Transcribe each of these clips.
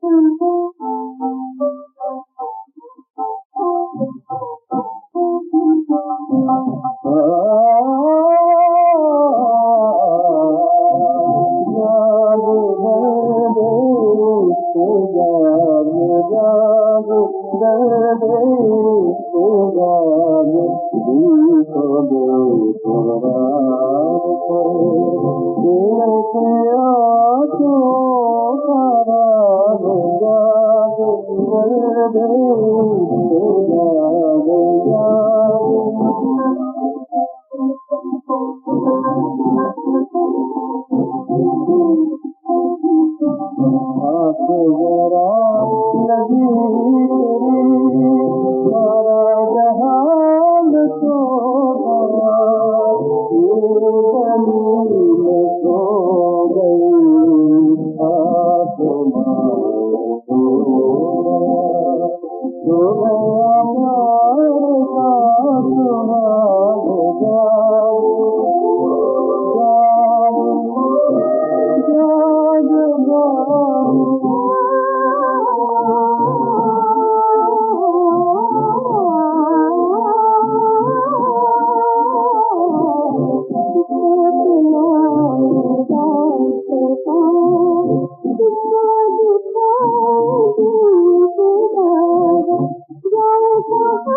घरबा घर ॿी सा Bhagavara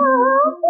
Oh.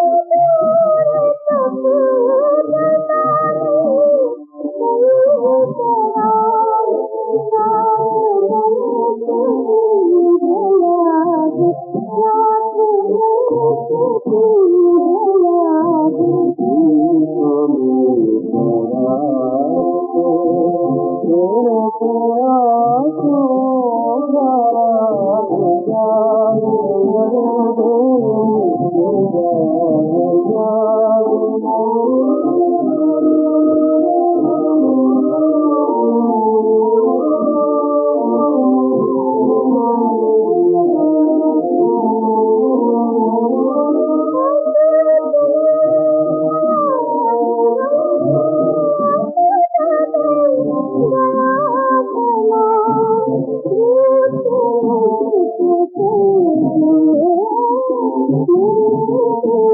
oh